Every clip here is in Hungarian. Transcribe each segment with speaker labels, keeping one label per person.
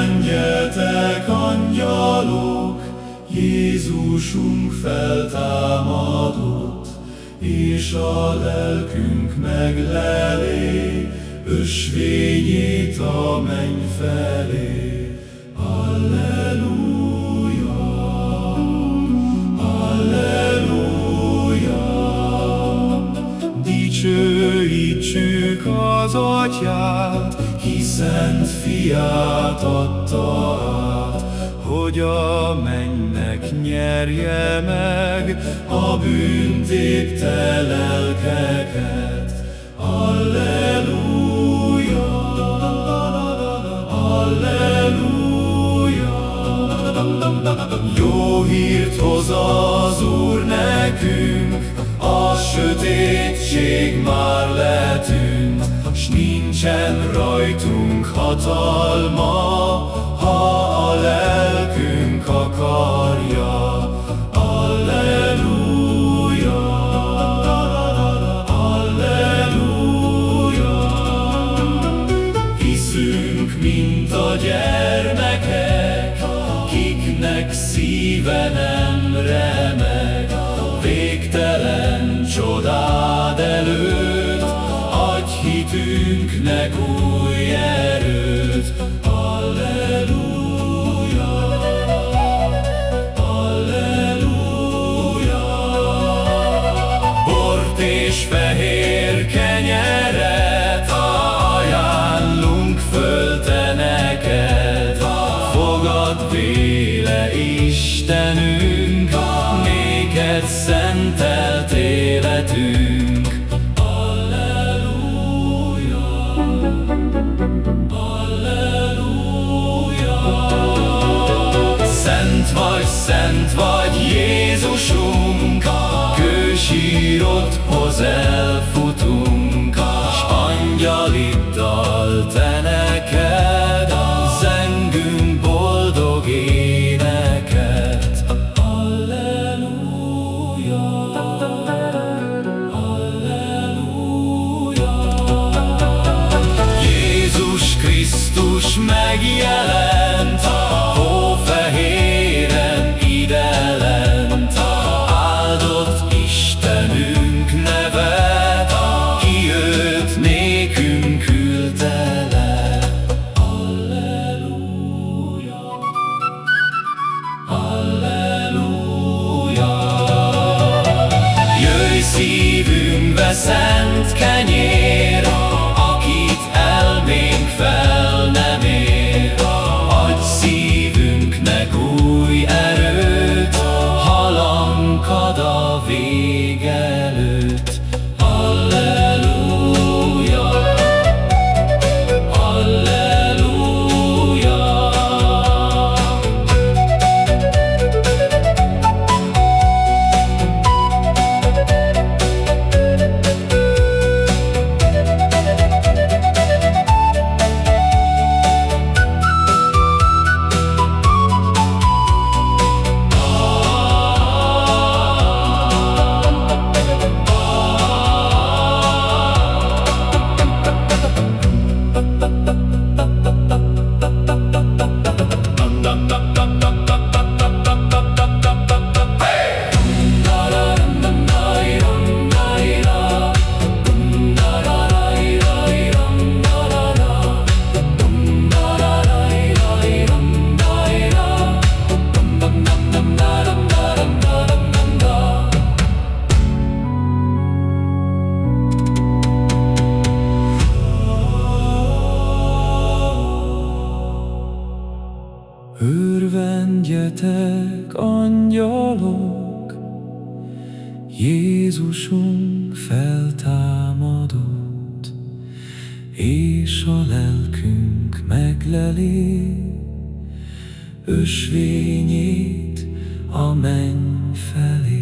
Speaker 1: Örvendjetek, angyalok, Jézusunk feltámadott, és a lelkünk meglelé, ösvényét a menny felé. Alleluja, Alleluja. Dicsőítsük az Atyát, hiszen fiát adta át, hogy a mennynek nyerje meg a bűntépte lelkeket. Alleluja. Jó hírt hoz az Úr nekünk, a sötétség már letűnt, s nincsen rajtunk hatalma, ha a lelkünk akarja. Alleluja. Hiszünk, mint a gyermekek, szíve nem remeg, végtelen csodád előtt, adj hitünknek új erőt. Alleluja, Alleluja. Bort és fehér szentelt életünk. Alleluja, Alleluja. Szent vagy, szent vagy Jézusunk, kősírodhoz elfutunk, s angyaliddal te neked, zengünk boldog éneket. yellow. dum dum dum Örvendjetek, angyalok, Jézusunk feltámadott, és a lelkünk megleli ösvényét a menny felé.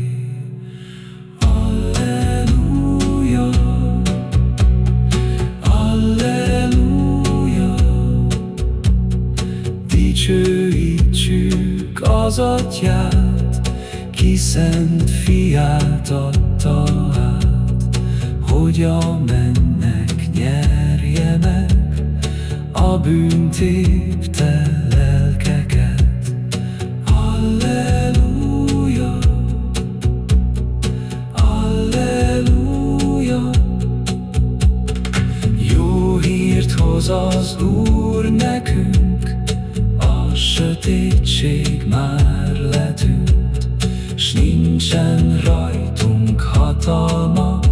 Speaker 1: Az atyát, ki szent fiát adta át, hogy a mennek nyerje meg a bűntépte sötétség már letűnt, S nincsen rajtunk hatalma,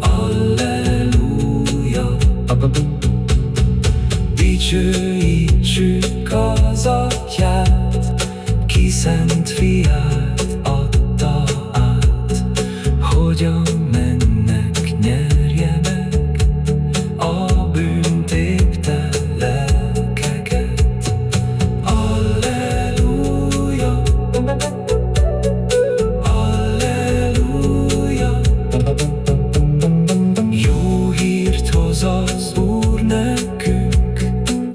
Speaker 1: Alleluja, Dicsőítsük az atyát, ki szent fiát adta át, hogy a